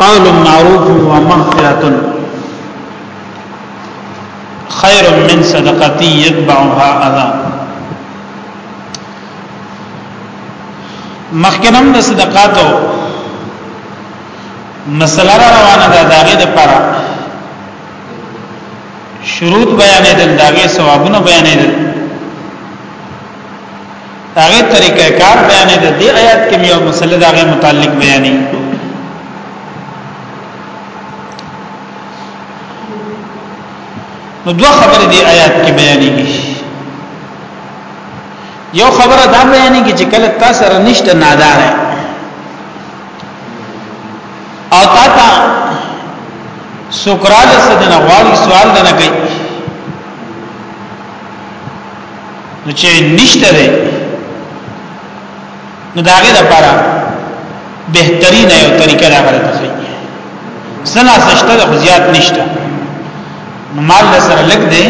قول معروف و مغفرت خیر من صدقتی یتبعها اذا مخکنم د صدقاتو مسله را روانه ده داغه د پاره شروط بیانې دل داغه ثوابونه بیانې دل هغه طریقه کار بیان دی د آیات کې یو مسله دا غي متعلق بیانې نو دوه خبرې دی آیات کې بیانې دي یو خبره دا بیانې کې چې کله تاسو سره نشته نادار او تا تا سوکراله سدنه غواړي سوال نه کوي نو چې نشته ده نو دا غي لپاره بهترین یو طریقه دا غره ته ځي سنا سشته د زیات نشته نو مال سره لګ دی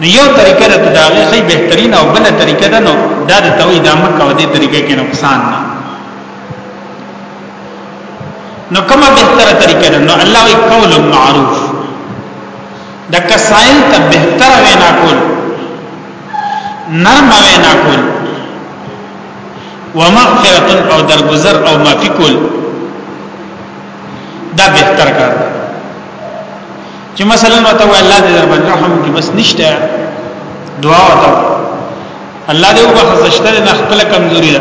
نو یو طریقه ده دا غي خي بهترین او بل طریقه ده نو دا د توي د امر کو دي طریقې کې نقصان نه نو کومه بهتره طریقه ده نو الله وی قول معروف د کسائل ته بهتر وینا کول نرم وینا کول ومغفرت او درگذر او معافی کول دا بهتر کار دی چې مثلا وته الله دې در باندې رحم کې بس نشته دعا وته الله دې وبخښته نه خپل کمزوري ده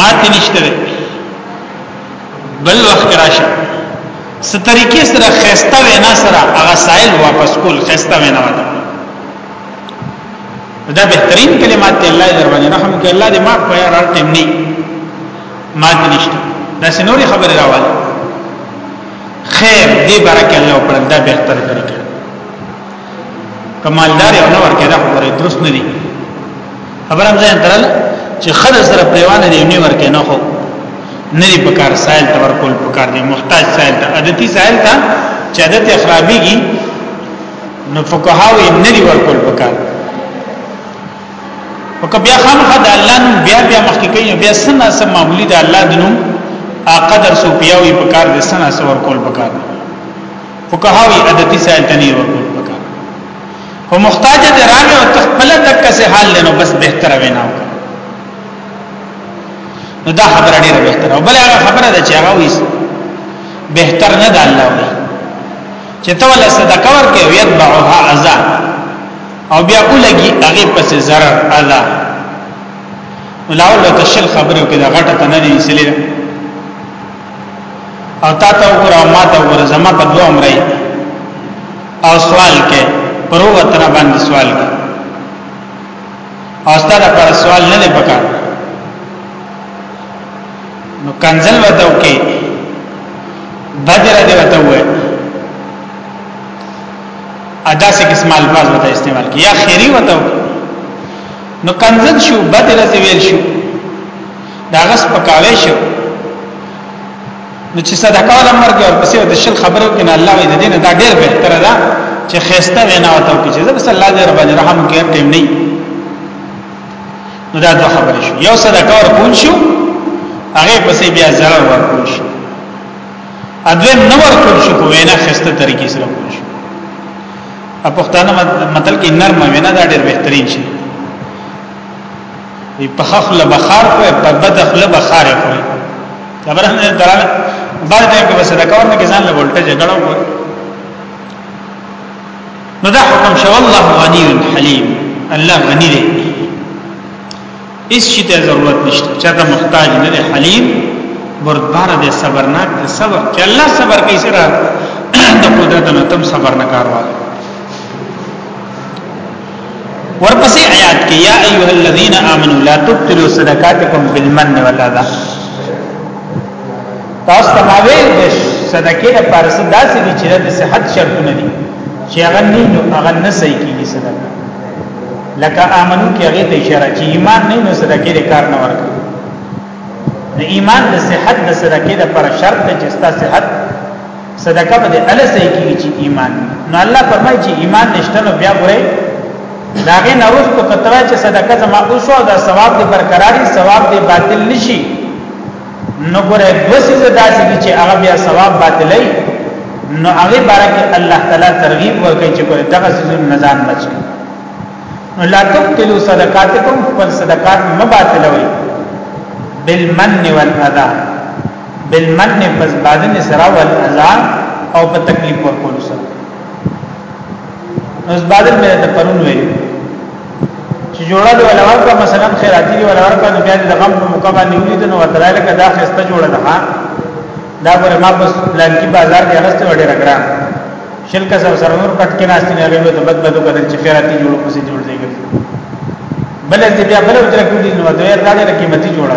ماته نشته بل وخت راشه ستریکې سره خسته وینا سره هغه سائل واپس کول خسته وینا ودا دا بهترین کلمات دی الله در باندې رحم کوي الله دې ما په یار ټیم نه ما دې نشته دا سنوري خبره راواله خیر دې بارک الله پر دا بهتر طریقه کمالدار یو نور کړه خبره درست نه دي خبره هم ځان درل چې خره سره پریوانه دی نه ورکه نه خو نه دی پکار سائل ته ورکول پکار دی محتاج سائل ته عادتي سائل ته چې عادت خرابېږي نو فقهاوی نه دی ورکول پکار وک بیا خامخه د الله نوم بیا بیا مخکې کوي بیا سنا سم معمولی د الله د نوم اقدر سو پیاوی پکار د سنا سور کول پکار دی فقهاوی عادتي سائل ته نه ورکول پکار خو محتاج دې راغی او تخپل تک سه حال لنو بس بهتره وینا نو دا خبره ډیره بهتره او بل هغه خبره ده چې هغه ویس بهتر نه ده الله وی چې ته ول صدقه ورکې او یتبعها عذا او بیا ولګي هغه پس zarar عذا ولاول ته شل خبره کې دا غټه تنه نه سلیره او تا ته وګوره او ما ته وګوره زما په دوه عمره او سوال کې پرو وطن باندې سوال کې او ستاره پر سوال نه پکا نو کنزل وته کې بدر دی وته وې ادا سے قسم الفاظ وته استعمال کې یا خیری وته نو کنزل شو بدر دی ویل شو دا غس پکاوي شو نو چې صدقه ولا مرګ او پسې د شل خبرو کې نه الله وي د دین دا ډېر بهتر ده چې خيسته وینا او ته کې چې بس الله دې رب رحم کې ټیم نه نو دا دوه خبرې شو یو صدقه ور کول شو هغه پسې بیا zarar ور کول شو اځه نو ور کول شو په وینا خيسته طریقې سره کول شو په پښتانه متل کې نرمه وینا دا ډېر بهترین شي وی په خپل بخار کو په بد خپل بخار کو خبره نه دراله بار ټیم کې وسره کور نه کې ځان له ولټه جګړه وو نو دا حکم شو الله غنی حلیم الله غنی دی اس شي ته ضرورت نشته چا ته محتاج نه دی حلیم بردبار دی صبرناک دی صبر چې الله صبر کوي سره د قدرت نو تم صبر نه کاروه ورپسې آیات کې یا ایه الذین آمنو لا تبطلوا صدقاتکم بالمن والاذى تاسو ته ماوي د صدقې لپاره څه داسې دي چې د صحت شرطونه دي چې هغه نه نو هغه نه صحیح کیږي صدقه لکه امنو کې هغه ته اشاره چې ایمان نه نو صدقې د کار نه ورکړي د ایمان د صحت د صدقې لپاره شرط چې ستا صحت صدقه به الله صحیح کیږي چې ایمان نو الله فرمایي چې ایمان نشته نو بیا ګورئ داغه نوښت کو کتره چې صدقه زما اوسو دا ثواب دې برقراري ثواب دې باطل نشي نو ګورئ دوسی زدا سي چې هغه بیا ثواب باطلای نو هغه بارکه الله تعالی ترغیب ورکړي چې ګورئ دغه سيزون نزان بچ نو لا تقتلوا صدقاتكم فصدقات مباطلوي بالمن والاذى بالمن پس بادن سرا والعزا او په تکلیف ورکول سره نو بادن مې ته پرون ویل چې جوړه د ولور په مثلا خیراتی دی ولور په نو بیا د غم په موقع باندې ولید نو وترای لکه دا خسته جوړه ده دا پر ما پس پلان کې بازار کې اغسته وړي رګرا شل کا سر سرور پټ کې ناشتي نه غوي ته بد بدو کدل چې خیراتی جوړ پسې جوړ دی بل دې بیا بل وتر کې نو دوی راځي قیمتي جوړه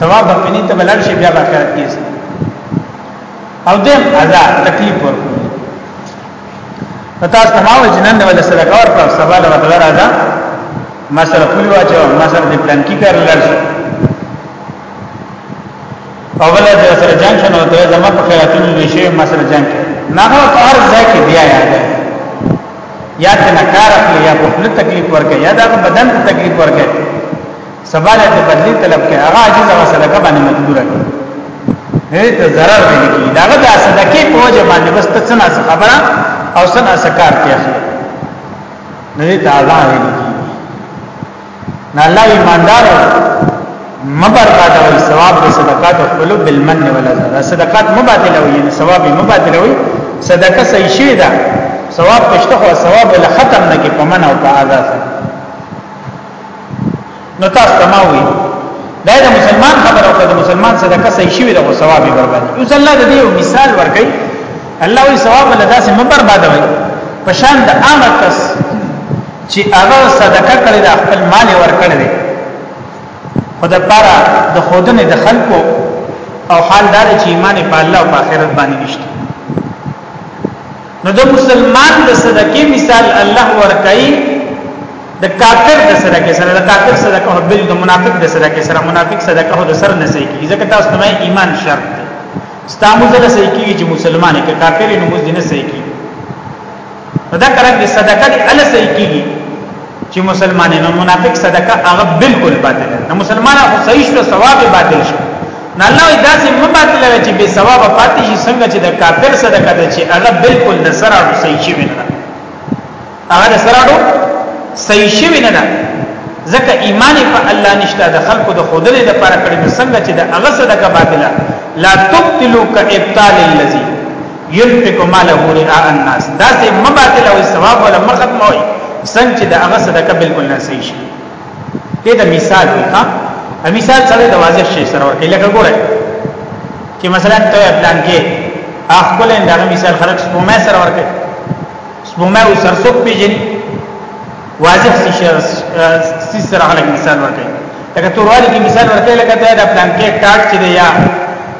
ثواب بخنی ته بلل شي بیا باخرت کې او دیم عذاب تکلیف ورکړي پتا سماو جنن ول صدقه ور پر سبا له بدل راځه ما سره کلی واچو ما سره د پلان کې کار لړ او بل د سره جنگ شنو ته زما په خیراتونو دي شي ما سره جنگ نه هغه په هر ځای کې بیا یاد یا ته نه کار اخلي یا په خپل تکلیف ورکه یا د بدن ته تکلیف ورکه سبا له بدلی طلب کې هغه عاجز او صدقه باندې مجبور کړي نه ته zarar ویل کی داغه د صدقې په وجه باندې بس ته څنګه خبره او څنګه سکار کې اخلي نه ته الله ویل کی نه الله ایماندار مبرباد او ثواب د صدقات او قلوب بالمن ولا زاد صدقات مبادل او یعنی ثواب مبادل او صدقه صحیح شي دا ثواب پښته او ثواب له ختم نه کې پمن او په آزاد نو تاسو ته ما وی دا د مسلمان خبره او د مسلمان صدقه صحیح شوی د ثواب برباد یو ځل د دې مثال ورکړي الله وی ثواب له داسې مې برباد وي په شان د عام کس چې هغه صدقه کړی د خپل مال ورکړی دی خدای لپاره د خودنه د خلکو او حال دار چې ایمان په الله او په آخرت باندې نشته نو د مسلمان د صدقې مثال الله ورکړي د کافر د صدقې سره د کافر صدقه هو بل د منافق د صدقې سره منافق صدقه هو د سر نه سي کیږي ځکه تاسو ته ایمان شرط دی ستاسو زله سي کیږي چې مسلمان کې کافر نو موږ نه سي کیږي دا کرنګ صدقه دې ال سي کیږي چې مسلمان نه منافق صدقه هغه بالکل باطل نه مسلمان هغه صحیح شو ثواب باطل شو نه الله وی داسې مباطل وی چې به ثواب پاتې شي څنګه چې د کافر صدقه ده چې هغه بالکل د سراړو صحیح شي نه هغه د سراړو صحیح شي نه ده ځکه ایمان په الله نشته د خلکو د خودلې د پر کړي څنګه چې د هغه صدقه باطله لا تبتلوا كابطال الذي ينفق ماله رئاء الناس داسې مباطل او ثواب ولا مختم وي څنګه چې د هغه صدقه بالکل نه صحیح شي دې د مثال دی ها ا مثال سره د واضح شي سره ورکې لکه ګوره چې مثلا ته پلان کې خپل دا مثال خلک سپومه سره ورکې سپومه او سرسوک پیژني واضح شي سي سره خلک مثال ورکې لکه توروالی کې مثال ورکې لکه ته دا پلان کې کارت چې دی یا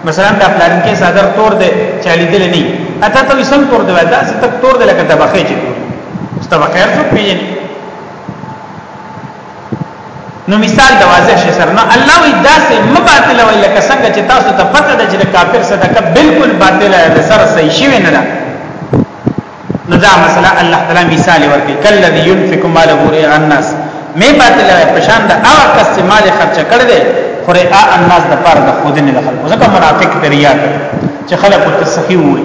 مثلا دا پلان کې صدر تور دی چالي دل نه اته ته سم تور دی دا ست تور دی لکه د بخې چې ست بخیر څوک پیژني نو مثال د واضح شي سره نو الله وی داسې مباطل وی لکه څنګه چې تاسو ته پته ده چې کافر صدقه بالکل باطل ده سره صحیح شي نه ده نو دا مثلا الله تعالی مثال ورکړي کله دی ينفق ماله رئاء الناس می باطل وی پشان د هغه کس چې مال خرچ کړ دې رئاء الناس د پاره د خود نه خلکو ځکه منافق دریا چې خلکو ته سخی وي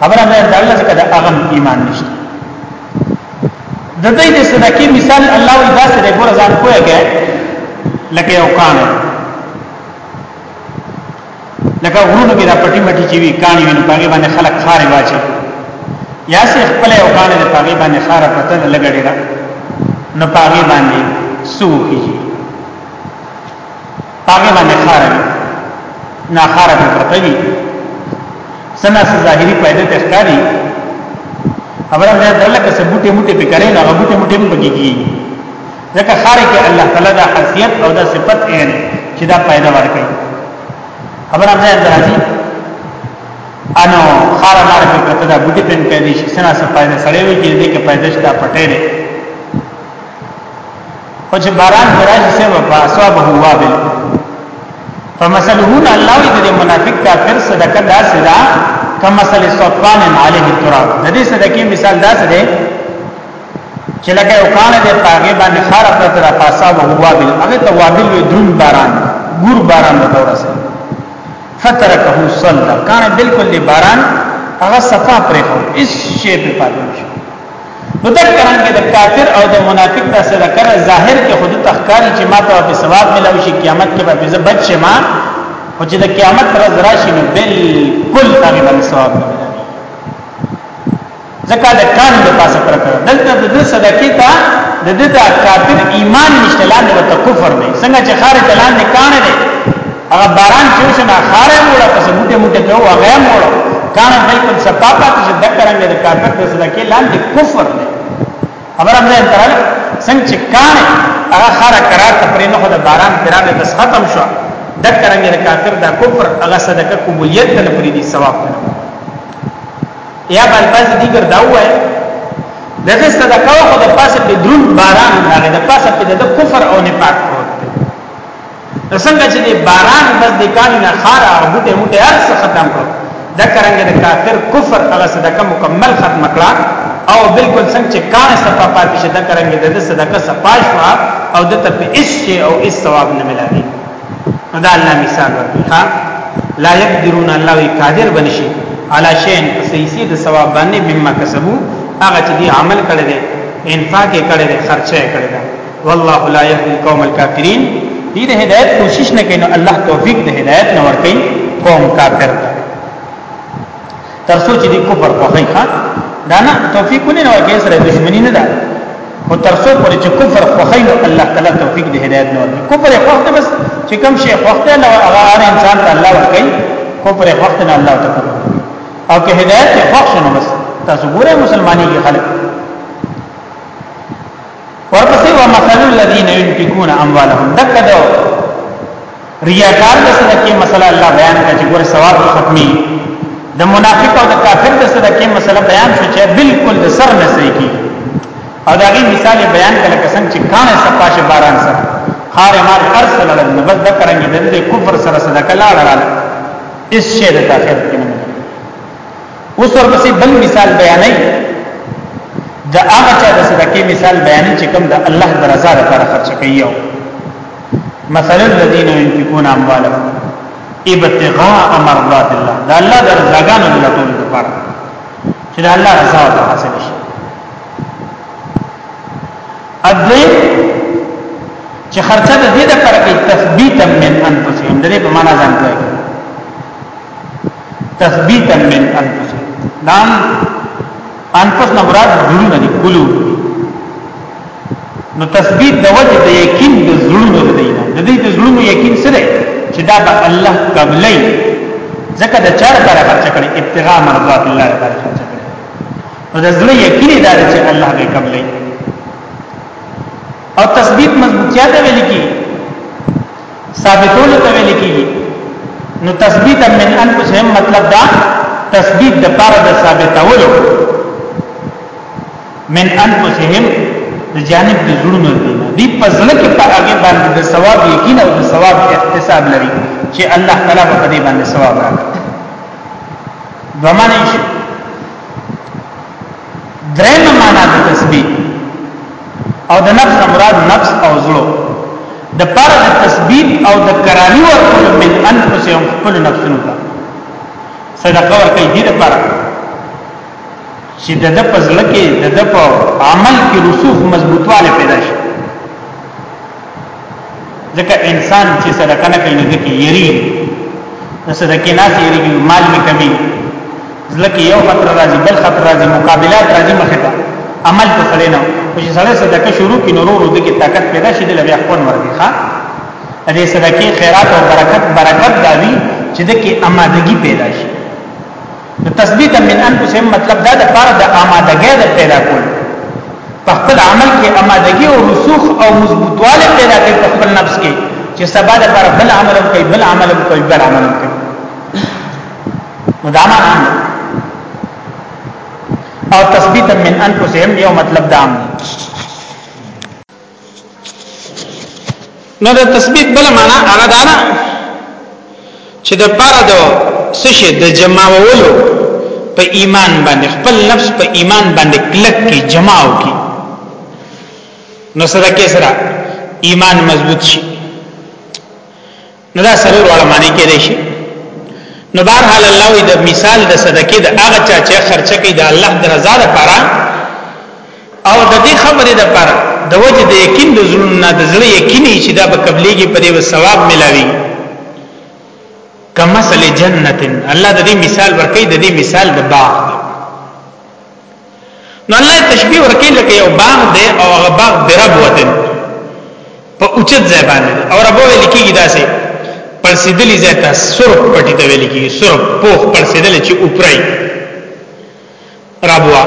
خبره ده د الله څخه د اغم ایمان نشته د دې د صدقې مثال الله وی داسې د ګور ځان کوی کې لکه یو کان لکه ورونو کې دا پټي مټي چې وی کان ویني پاګې باندې خلک خارې واچي یا سه خپل یو کان د پاګې باندې خارې پته لګړي را نه پاګې باندې سوخي هغه باندې خاره نه خاره په پرته وي سنا ظاهري پیدا ته ښکاری خبره ده دلته کې سبوټه موټه په کړي نه غوټه موټه په کېږي ځکه خاره کې الله تعالی دا خاصیت او دا صفت یې چې دا پیدا ورکړي خبره ده درځي انو خار مار په کته دا بوټي پن کوي چې سنا څه فائدہ سړې وي چې دې کې فائدہ شته پټې خو چې باران برای سه فاصابه وابل فمثله الله وی د منافق کافر صدقه دا صدا کما مثل صفان علیه التراب د دې صدقې مثال دا څه دی چې لکه یو کال د پاګې باندې خار پر تر فاصابه وابل هغه ته وابل وی درون باران ګور باران وته ورسه فترکه صلى کان بالکل باران هغه صفا پرې خو اس شی په پاتې شو نو دا کرانګه د کافر او د منافق دا سره کنه ظاهر کې خود تخکاری چې ما ته په ثواب ملاوي شي قیامت کې به زه بچ شم او چې د قیامت ورځ راشي نو بالکل هغه باندې ثواب نه ځکه د کان د پاسه پرته دلته د دې صدقې ته د دې د کافر ایمان نشته لاندې ته کفر دی څنګه چې خارج لاندې کان دی هغه باران چې اوس نه خاره موړه پس موټه موټه ته وغه موړه کانه بالکل سپا پاتې چې د کرنګ د کافر د صدا کې لاندې کفر دی خبر هم ځان تراله څنګه چې کانه هغه خاره قرار ته پرې نه خو د باران پرانه بس ختم شو د کرنګ د کافر د کفر هغه صدقه قبولیت نه پرې دي ثواب نه یا بل پس دي ګرځا وای دغه صدقه خو د پاسه په درون باران هغه د پاسه په د کفر او نفاق څنګه چې دی باران بس د کانی نه خاره او بوټه بوټه هر څه ختم کړ دا کرنګ د کافر کفر هغه صدقه مکمل ختم کړه او بالکل څنګه چې کان صفه پاتې شه دا کرنګ د صدقه صفاش وا او د ته په اس شی او اس ثواب نه ملایي دا الله مثال ورکړي ها لا يقدرون الله قادر بنشي علا شین سیسی د ثواب باندې مما کسبو هغه چې دی عمل کړی دی انفاق کړی دی خرچه کړی دی والله لا يهدي القوم الكافرين دې د هدایت کوشش نه کوي نو الله توفیق د هدایت نه ور کوي قوم کافر تر څو چې د کفر په خی ښا دا نه توفیق نه ور کوي سره دښمنی نه ده او تر څو پر چې کفر په خی نو الله تعالی توفیق د هدایت نه ور کوي کفر په وخت بس چې کوم شی په وخت نه هغه هر انسان ته الله ور کوي کفر په وخت نه الله تعالی او که هدایت په وخت نه بس تاسو ګوره مسلمانۍ کې خلک ورپسې و مثل الذين ينفقون اموالهم دغه دو ریاکار د صدقې مسله الله بیان کړي چې ګور ثواب ختمي د منافق او د کافر د صدقې مسله بیان شو چې بالکل د سر نسري کی او دا غي مثال بیان کړه کسان چې کانه صفاش باران سره خار مال ارسل لن بس د کرنګ د کفر سره صدقه لاړه اس شی د تاخير کې اوس ورپسې بل مثال بیانې د هغه چا د صدقې مثال بیانې چې کوم د الله د رضا لپاره خرچ کوي او مثلا الذين ينفقون اموالهم ابتغاء مرضات الله دا الله د رضاګانو د لټون لپاره چې دا الله رضا ته حاصل شي اځه چې خرچه د دې لپاره کې تثبیتا من انفسهم د دې په معنا ځان کوي تثبیتا من انفس نام انفس نه مراد زړونه دي قلوب نو تثبیت د وجه د یقین د زړونو د دی د دې د زړونو یقین سره چې دا به الله قبلې ځکه د چار پر خرچ کړي ابتغاء مرضات الله پر خرچ کړي نو د زړه یقین دا چې الله به قبلې او تثبیت مضبوطیات ویل کی ثابتولو ته ویل کیږي نو تثبیت من انفسهم مطلب دا تثبیت د پاره د ثابتولو من انفسهم د جانب د زړونو دی په ځل کې په هغه باندې د ثواب یقین او د ثواب احتساب لري چې الله تعالی په دې باندې ثواب راکړي دومانه شي درېمه معنا د تسبیح او د نفس مراد نفس او زړه د پر د تسبیح او د کرامي ورکول من انفسهم خپل نفسونو ته صدقه ورکړي دي لپاره چې د د پزړه کې د د په عمل کې رسوخ مضبوطواله پیدا شي ځکه انسان چې صدقه نه کوي نو ځکه یری نو صدقه نه یری مال می کمی ځکه یو خطر راځي بل خطر راځي مقابلات راځي مخه ته عمل ته سړی نه چې سړی صدقه شروع کړي نو ورو ورو کې طاقت پیدا شي د بیا خپل ورګي ښا دې صدقه خیرات او برکت برکت داوي چې د کې آمادګي پیدا شي نو تثبیت من انفسهم مطلب دا د پاره د آمادګۍ د پیدا کول په خپل عمل کې آمادګي او رسوخ او مضبوطواله پیدا کوي په خپل نفس کې چې سبا د پر بل عمل کوي بل عمل کوي بل عمل کوي مدامه عام او تثبیت من انفسهم یو مطلب دام نو د تثبیت بل معنا هغه دا ده چې د پاره د سشه د جماولو په ایمان باندې خپل نفس په ایمان باندې کلک کی جماو کی نو سره کې سره ایمان مضبوط شي نو دا سره وړه معنی کې دی شي نو بهر حال الله د مثال د صدقې د هغه چا چې خرچه کوي د الله د رضا لپاره او د دې خبرې لپاره د وجه د یقین د زړه نه د زړه یقیني چې دا به قبليږي په دې ثواب ملاوي کمثل جنتن الله د دې مثال ورکړي د دې مثال د باغ نو الله تشبیه ورکړي لکه یو باغ دی او هغه باغ برب وته په اوچت ځای باندې او رب ویل کیږي داسې پړسیدلی ځای ته سرب پټی ته ویل کیږي سرب پوخ پړسیدل چې اوپرای ربوا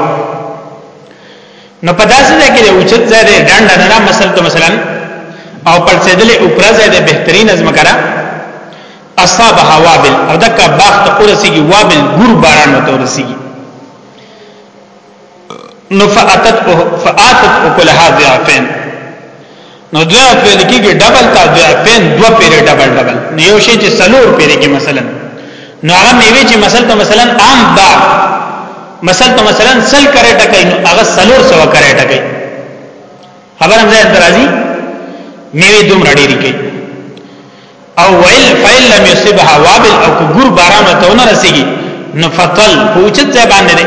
نو په داسې ځای کې اوچت ځای دی ډنډ نه نه مثلا ته مثلا او پړسیدل اوپرای ځای دی بهترین از مکرا اصاب هوا بل او دک باغ ته ورسیږي وابل ګور باران ته ورسیږي نو فاتت فاتت اکلها ضعفین نو دوه پیل کېږي ډبل تا ضعفین دوه پیل ډبل ډبل نو یو شی چې سلور پیل کې مثلا نو هغه میوه چې مثلا مثلا عام با مثلا مثلا سل کرے ټکای نو هغه سلور سو کرے ټکای خبر هم ځای درازي میوه دوم رډې ریږي او ویل فیل لم یصبها وابل او کو ګور باران ته نه رسیږي نو فطل پوچت ځای باندې ده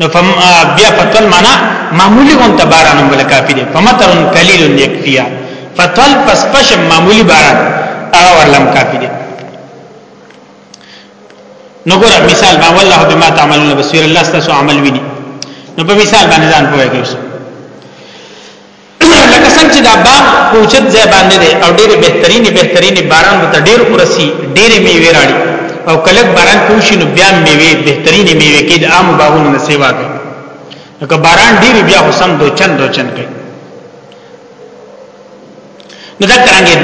نو فم بیا فطل معنا معمولی غون ته باران بل کافی ده فمطر قلیل یکفیا فطل پس پش معمولی باران هغه ورلم کافی ده نو ګور مثال ما والله بما تعملون بصیر الله تاسو عمل ویني نو په مثال باندې ځان پوهیږئ لکه څنګه چې دا باغ پوجت ځای باندې دی او ډېر بهترین بهترین باران به ډېر ورسی ډېر میوه راړي او کله باران کوشي نو بیا میوه بهترین میوه کې د عام باغونو نه سیوا کوي لکه باران ډېر بیا حسن دو چند دو چند کوي نو دا څنګه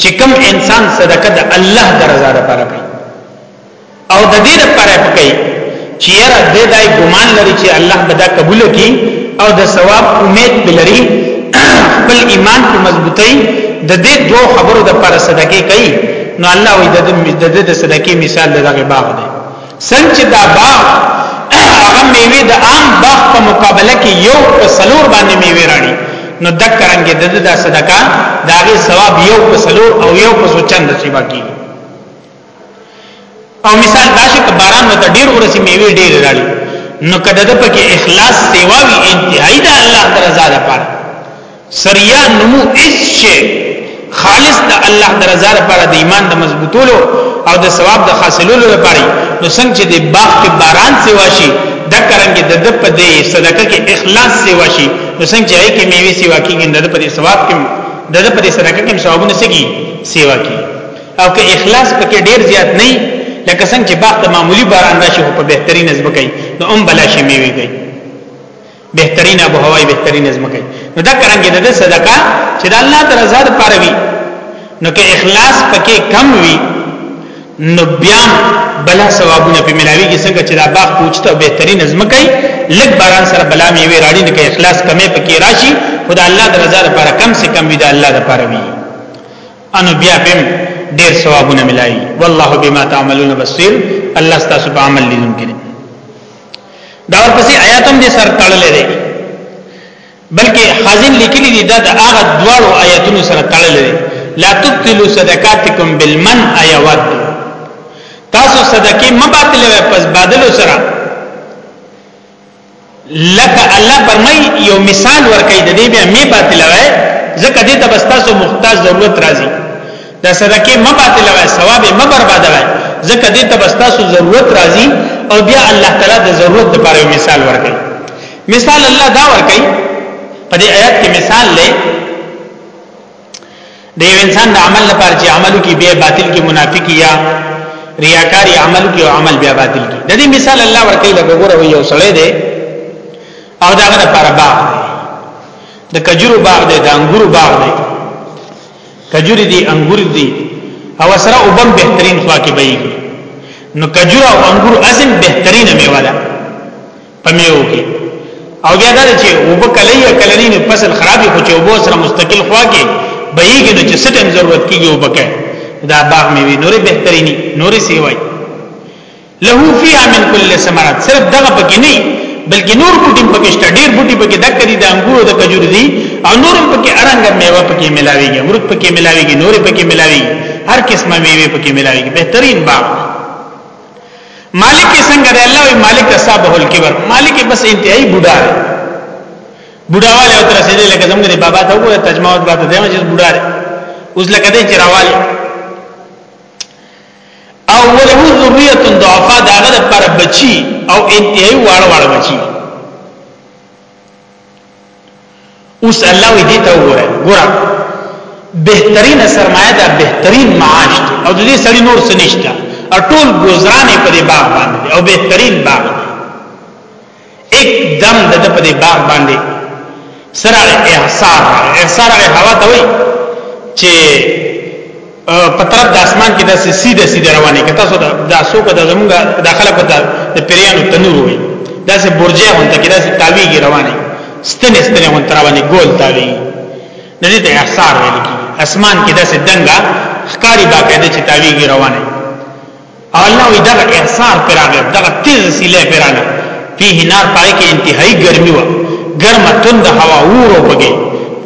چې کوم انسان صدقه د الله درزا لپاره کوي او د دې لپاره پکې چې یره د دای ګمان لري چې الله به دا قبول کړي او د ثواب امید بلري خپل ایمان په مضبوطی د دې دوه خبرو د لپاره صدقه کوي نو الله وي د دې د صدقې مثال دغه باغ دی څنګه دا باغ هغه میوه د عام باغ په مقابله کې یو په سلور باندې میوه راړي نو دکرنګ د دې د صدقه داغه ثواب یو په سلور او یو په سوچند سی باقی او مثال دا شي ک باران وته ډیر ورسي میوه ډیر راړي نو کده د پکې اخلاص سیوا وی انتهایی د الله درزا لپاره سریا نمو اس شي خالص د الله درزا لپاره د ایمان د مضبوطولو او د ثواب د حاصلولو لپاره نو څنګه چې د باغ کې باران سیوا شي د کرنګي د د په دې صدقه کې اخلاص سیوا شي نو څنګه چې هي کې میوه سیوا کیږي د په دې ثواب کې د د په دې صدقه کې ثوابونه سګي سیوا کیږي او که اخلاص پکې ډیر زیات نه لکه څنګه چې باغ ته معمولی باران راشي په بهترین ځمکه کوي نو هم بلا شي میوي کوي بهترین ابو هوای بهترین ځمکه کوي نو دا کرانګي د صدقه چې د الله تعالی رضا لپاره وي نو که اخلاص پکې کم وي نو بیا بلا ثوابونه په ملاویږي څنګه چې دا باغ پوښته بهترین ځمکه کوي لګ باران سره بلا میوي راړي نه کې اخلاص کمې پکې راشي خدای الله د رضا لپاره کم سے کم وي د الله لپاره وي انو بیا بیم ډیر ثوابونه ملایي والله بما تعملون بصیر الله ستاسو په عمل لیدون کړي دا ورپسې آیات هم دې سر تړلې دي بلکې خازن لیکلي دي دا د هغه دواړو آیاتونو سره تړلې دي لا تبطلوا صدقاتکم بالمن ایود تاسو صدقې مباطلې پس بادلو سره لکه الله فرمای یو مثال ورکړي د دې بیا می باطل وای ځکه دې ته بستاسو محتاج ضرورت راځي دا صدقه ما باطل وای ثواب ما برباد وای ځکه دې ته بستاسو ضرورت راځي او بیا الله تعالی د ضرورت لپاره مثال ورکړي مثال الله دا ورکړي په دې آیات کې مثال لې د یو انسان د عمل لپاره چې عملو کې بیا باطل کې منافق یا ریاکاری عمل کې او عمل بیا باطل کې د دې مثال الله ورکړي لکه ګوره یو سړی دی او داغه لپاره باغ دی د کجورو باغ دی د انګورو باغ دی کجوري دي انګور دي او سره وبم بهترین خوا کې بېږي نو کجوره او انګور ازم بهترینه میوه ده پمیو کې او بیا دا چې وبکلې یا کلنی نه فصل خراب خو چې وبو سره مستقل خوا کې بهیږي نو چې ستم ضرورت کیږي وبکه دا باغ میوي نورې بهترینی نورې سیوای له فیها من کل ثمرات صرف دغه پکې نه بلکې نور بوټي پکې شته ډیر بوټي پکې دک دي د انګورو د کجورو دي او نور پکې ارنګ میوه پکې ملاويږي امرود پکې ملاويږي نور پکې ملاويږي هر قسمه میوه پکې ملاويږي بهترین باغ مالک څنګه دی الله وی مالک صاحب الکبر مالک بس انتهایی بوډا دی بوډاواله او تر سیدې لکه زموږ دی بابا ته وګوره تجمعات باته دی چې بوډا دی اوس لکه دې چرواله او وله ذریه ضعفا داغه پر بچی او انتهایی واړه واړه بچی اوس الله وی دې ته وګوره ګوره بهترین سرمایه ده بهترین معاش دی او د دې سړی نور څه نشته او ټول گزارانه په دې باغ باندې او بهترین باغ دی یک دم د په دې باغ باندې سره احسار احسار هغه هوا ته وای چې په طرف د اسمان کې داسې سیده سیده روانې کې تاسو دا سو کو د زمونږ داخله کو د پریانو تنور وي داسې برجه هونته کې داسې تاویږي روانې ستنې ستنې هونته روانې ګول تاویږي د دې ته احصار ویل کی اسمان کې داسې دنګه ښکاری باقاعده چې تاویږي روانې او الله وی دغه احصار پر راغله دغه تیز سیله پر راغله فيه نار پای کې انتهایی ګرمي و ګرمه تند هوا ورو بګي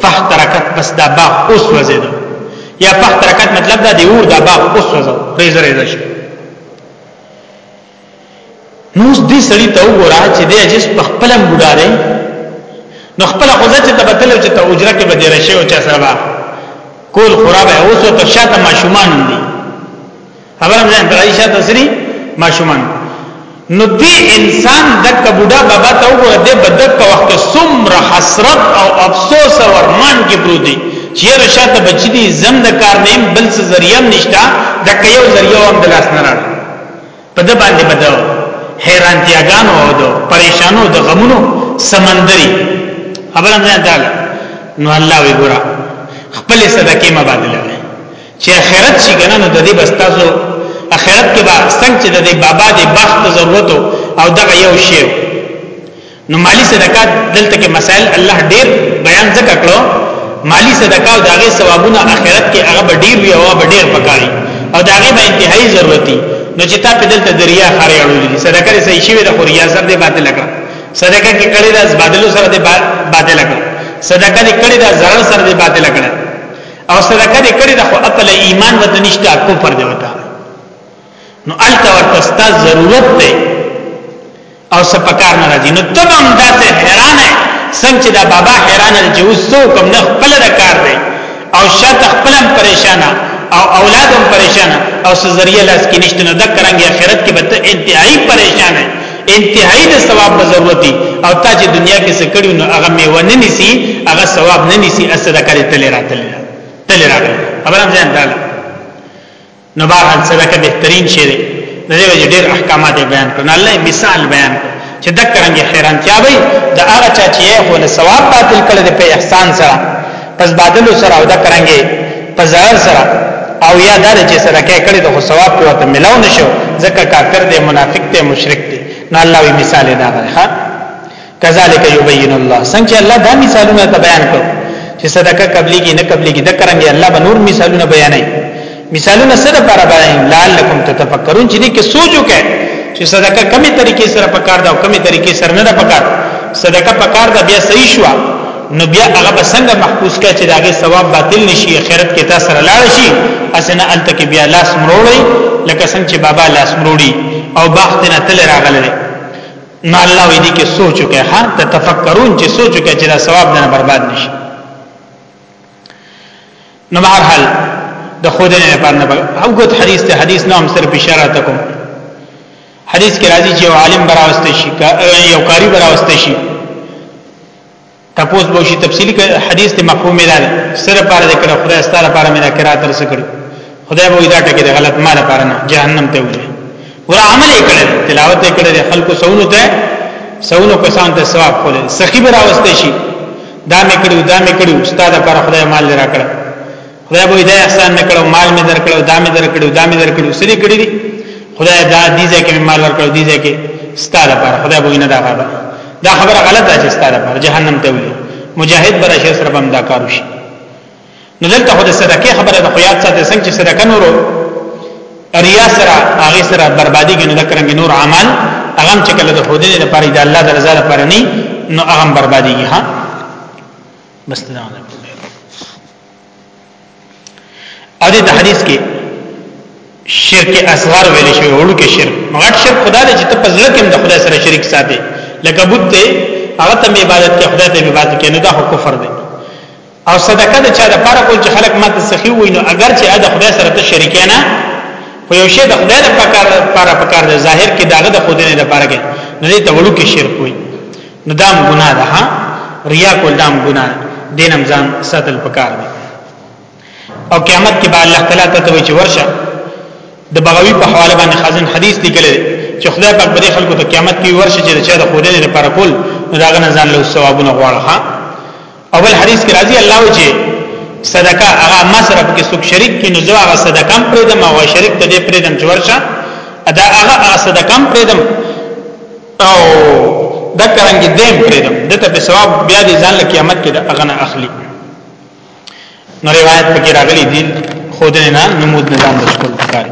فاحترکت پس دا باغ اوس وزید یا فاحترکت مطلب دا دی اور دا باغ اوس وزو ریز ریز شي نو دې سړی ته وګوره چې دې جس په خپل بوډا دی نو خپل خوځه چې تبتل چې ته اجره کې بدیر شي او چا سره کول خرابه اوس ته شاته ماشومان دي خبره مې د عائشہ تسری ماشومان نو دی انسان د کبوډا بابا ته وګوره د بدک په وخت سمره حسرت او افسوس او ارمان کې پروت دی چې رشاته بچی دي زم د کار نیم بل څه ذریعہ نشتا د کيو ذریعہ هم د لاس نه راړ په د باندې بدو حیرانتیاګانو او د پریشانو د غمونو سمندري خبره نه ده نو الله وی ګورا خپل صدقه مبادله چې اخرت شي کنه نو د دې بس تاسو اخرت کې به څنګه چې د دې بابا د بخت ضرورت او دغه یو شی نو مالی صدقات دلته کې مسائل الله ډیر بیان ذکر کړو مالی صدقات او دغه ثوابونه اخرت کې هغه به ډیر وي او به ډیر پکاري او دغه به انتهایی ضرورت دي نو چې تا په دلته دریا خارې اړولې دي صدقه لري صحیح شوی د خوریا سره دې باطل کړه صدقه کې کړي د باطل سره دې باطل کړه صدقه دې کړي د zarar سره دې باطل کړه او صدقه دې کړې ده خو عقل ایمان ود نشته کفر دی وتا نو الته ورته ستا ضرورت دی او سپکار نه راځي نو تم هم داسې حیران ہے څنګه چې دا بابا حیران دی چې اوس څو کم نه خپل د کار دی او شاته خپل هم پریشان او اولاد هم پریشان او سزریه لاس کې نشته نو د کرانګي آخرت کې به ته انتهایی پریشان ہے انتهایی د ثواب په ضرورت دي او تا چې دنیا کې څه کړو نو هغه میوه نه نیسی هغه ثواب نه نیسی اس صدقه دې تل راتل تل راغلی خبرم ځان تعالی نو بهر صدقه بهترین شی دی د دې وجه ډېر احکامات بیان کړل الله مثال بیان کړ چې د کرنګ حیرانتیا وي د هغه چا چې هو له ثواب باطل کړي په احسان سره پس بادلو سره او دا کرانګي په ضرر سره او یا دار چې سره کې کړي د ثواب په وته ملاو نشو ځکه کافر دی منافق دی مشرک دی نو الله وی مثال دا غره ها کذالک یبین الله څنګه الله دا مثالونه ته بیان کړ چې صدقه قبلي کې نه قبلي کې د کرانګي الله به نور مثالونه بیانوي مثالونه سره پر باندې لعلکم تتفکرون چې دې کې سوچ وکړي چې صدقه کمی طریقې سره پکار ده او کمی طریقې سره نه ده پکار صدقه پکار ده بیا صحیح شو نو بیا هغه بسنګ محفوظ کړي چې داګه ثواب باطل نشي خیرت کې تاسو سره لاړ شي اسنه انت کې بیا لاس مروړي لکه څنګه چې بابا لاس مروړي او باغ ته تل راغله نو الله وی دي کې سوچ وکړي ها ته تفکرون چې سوچ وکړي چې دا ثواب نه برباد نشي نو بهر حال د خود نه پر نه او ګوت حدیث ته حدیث نو هم سر په اشاره تکو حدیث کې راځي چې عالم براوست شي یو قاری براوست شي تپوس به شي تفصیلی حدیث ته مفهوم نه لري سر پر ذکر خدای ستاره پر مې نه کرا تر سکړي خدای به دا ټکی غلط مال پر نه جهنم ته وي ور عمل یې کړل تلاوت یې کړل خلکو سونو ته سونو کسان ته ثواب کول سخی به راوستي شي دا مې کړو دا مې کړو استاد پر خدای مال لرا کړ خدای به دې احسان نکړو مال مې درکړو دا مې درکړو دا مې درکړو سړي کړی دي خدای دا دې ځکه مې مال ورکړو دې ځکه استاد پر خدای به نه دا غواړي دا خبره غلطه چې استاد پر جهنم ته وي مجاهد برشه سره بم دا کار وشي نو دلته خو د صدقې خبره ده خو یاد ساتي څنګه چې صدقه نورو ریا سره هغه سره بربادي کې نه ذکرنګ نور عمل هغه چې کله د خودنې لپاره د الله د رضا لپاره نه نو هغه بربادي کې ها بس دا نه او دې حدیث کې شرک اصغر ویل شوی وړو کې شرک مګر شرک خدای دې چې ته په ځل کې د خدای سره شریک ساتي لکه بوت ته هغه ته عبادت کې خدای ته عبادت کې نه دا کفر دی او صدقه د چا د پاره کول چې خلک ماته سخی وي نو اگر چې د خدای سره ته شریک نه خو یو شی د خدای د پکار لپاره پکار دی ظاهر کې داغه د خدای نه لپاره کې نه دې ته وړو کې شرک وي نو دام ګناه ده ها ریا کول دام ګناه دینم ځان ساتل پکار دی او قیامت کې به الله تعالی ته وی چې ورشه د بغوی په حواله باندې خازن حدیث لیکل چې خدای پاک به خلکو ته قیامت کې ورشه چې د چا د خدای لپاره کول نو داغه نه ځان له ثوابونه غواړه اول حدیث کې راځي الله وجه صدقه هغه ما سره کې څوک شریک کې نو زه هغه صدقه هم پرېدم او شریک ته دې پرېدم چې ورشه ادا هغه هغه صدقه هم پرېدم او دا کرانګي دې هم پرېدم دته په ثواب بیا دې ځان له قیامت کې د اغنه اخلي نو روایت پکې راغلي دي خودنه نه نمود نظام د شکل پکاري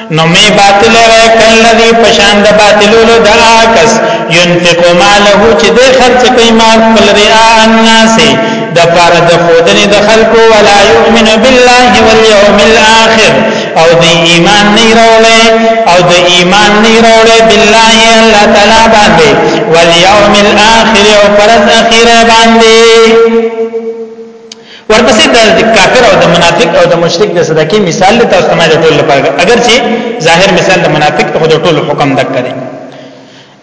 نو می باطل را کلذي پشان د باطلولو د آکس ينفق ماله چې د خرچ کوي مال خپل ریا الناس د پاره د خودنی د خلقو ولا يؤمن بالله واليوم الاخر او د ایمان نه راولې او د ایمان نه راولې بالله الله تعالی باندې واليوم الاخر او پرز اخیره باندې ورپسې د کافر او د منافق او د مشرک د صدقې مثال له تاسو نه ټول لپاره اگر چې ظاهر مثال د منافق خو د ټول حکم دک کړي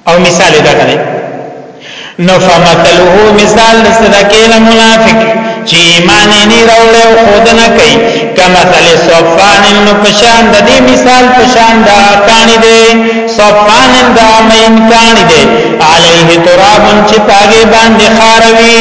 او مثال دا کړي نو فمثله مثال د صدقې له منافق چې ایمان نه راوړي او خود نه کوي کما مثل صفان نو پشان د دې مثال پشان دا کانی دی صفان دا مین کانی دی علیه تراب چې پاګې باندې خاروي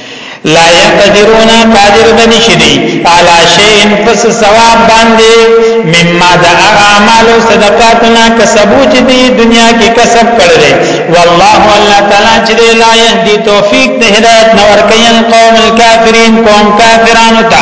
لا يقدرون قادر بنشدي على شيء پس ثواب باندې مما د اعمال صدقاتنا کسبو چې دی دنیا کې کسب کړل والله الله تعالی چې لا يهدي توفيق د هدايت نور کوي قوم الكافرين قوم کافرانو ته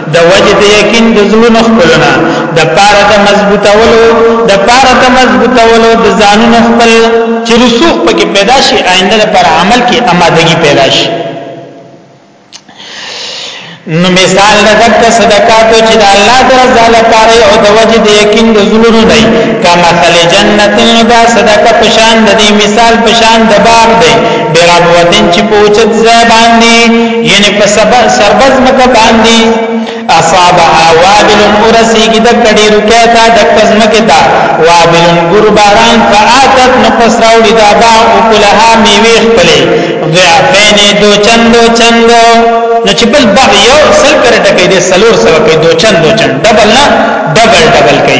د وجه د یقین د زړونو خپلونه د پاره د مضبوطولو د پاره د مضبوطولو د ځانونو خپل چې رسوخ پکې پیدا شي آینده لپاره عمل کې آمادګي پیدا شي نو مثال لکه صدقاتو چې د الله درزا لپاره او د وجه د یقین د زلونو دی کما مثل جنت دا صدقه پشان د دې مثال پشان د باغ دی بربوتن چې په اوچت ځای باندې یعنی په سبا سربز مکه باندې اصابها وابل ورسیږي د کډي رکعتا د قزمکه دا وابل ګور باران فاتت نو پس راوړي دا با او کلها میوي خپلې ضعفین دو چندو چندو نو چې بل باغ یو سل کرټه کې دي سلور سو کې دو چندو چند ډبل نه ډبل ډبل کې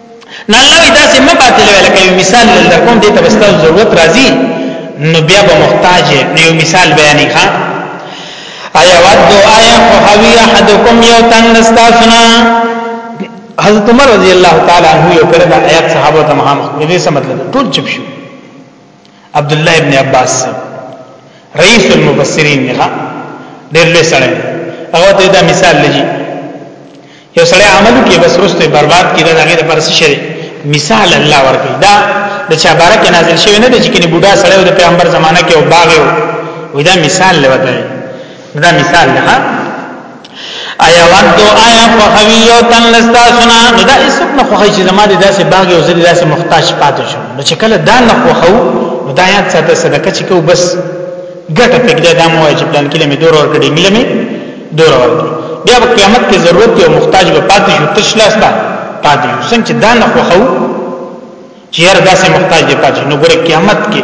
نه الله وی داسې ما باطل وی لکه یو مثال لږ کوم دې ته بستاو ضرورت راځي نو بیا به محتاج نه یو مثال بیانې ښا ایا ود ایا خوحوی احدکم یو تن استاسنا حضرت عمر رضی الله تعالی عنہ یو کړه د آیات صحابه ته مخامخ دې څه مطلب ټول چپ شو عبد الله ابن عباس رئیس المفسرین نه ډېر لوی سره هغه ته دا مثال لږی یو سره عمل کې بس رسته برباد کیدا دغه پر څه شری مثال الله ورکړي دا د چا بارک نازل شوی نه دی چې کني بوډا سره د پیغمبر زمانہ کې او باغ وي دا مثال لوي دا مثال نه آیا ورته آیا خوخوی یو تن لستا سنا نو دا اسب نه خوخی چې زما دې داسې باغ او زری داسې محتاج پاتې شو نو چې کله دا نه خوخو نو دا یاد ساته صدقه چې کو بس ګټه پکې دا مو چې پلان کې لمه دور ور کړی ملمه دور ور کړی بیا په قیامت کې ضرورت یو محتاج به پاتې شو تشلاستا پاتې شو څنګه دا نه خوخو چې هر داسې محتاج دی پاتې نو ګره قیامت کې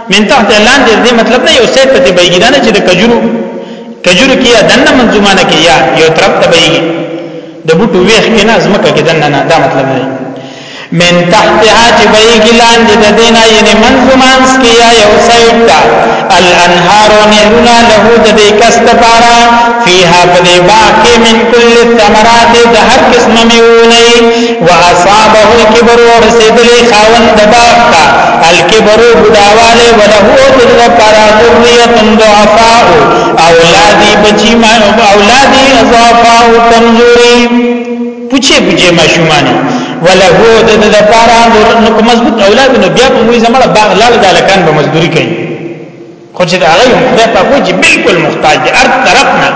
من تحت لاندې دې مطلب نه یو سیټ ته بېګی دا نه چې د کجورو کجورو کې دنه منظومانه کې یا یو طرف ته بېګی د بوټو ویخ کې نه زمکه کې دنه نه دا مطلب نه من تحتها چې بېګی لاندې د دینه یې منظومانس کې یا یو سیټ ته الانهار نهرنا له د دې کس لپاره فيها په دې باغ کې من کل الثمرات د هر قسم میوه واصابه الكبر ورسیدل خاوند د باغ ته الكبر بډاواله وله او د لپاره ذریه ضعفاء اولادی بچی ما اولادی ضعفاء کمزوری پوچه پوچه ماشومان وله او د لپاره نو مضبوط اولاد نو بیا په موږ زمړه باغ لاله دالکان به مزدوری کوي خو چې دا غي خدای په کوی چې بالکل محتاج دي هر طرف نه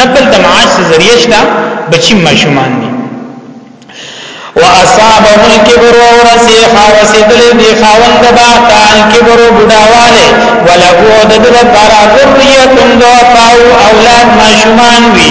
نقل د معاش ذریعہ شته بچی ماشومان دي واصابه الكبر ورسيخ ورسيدل دي خاوند باتا الكبر بډاواله ولهو د دې لپاره ذریه دوه او اولاد ماشومان وي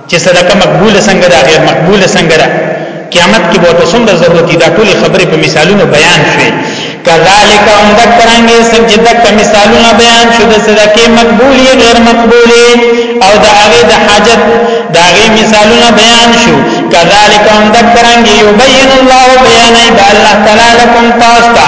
چې صدقه مقبول څنګه ده غیر مقبول څنګه ده قیامت کې به تاسو څومره ضرورت دي دا ټول خبرې په مثالونو بیان شوي کذالک هم دکرانګې څنګه دک مثالونه بیان شو د صدقه مقبولي غیر مقبولي او د هغه د حاجت د هغه مثالونه بیان شو کذالک هم دکرانګې یبین الله بیان ای الله تعالی لكم تاسو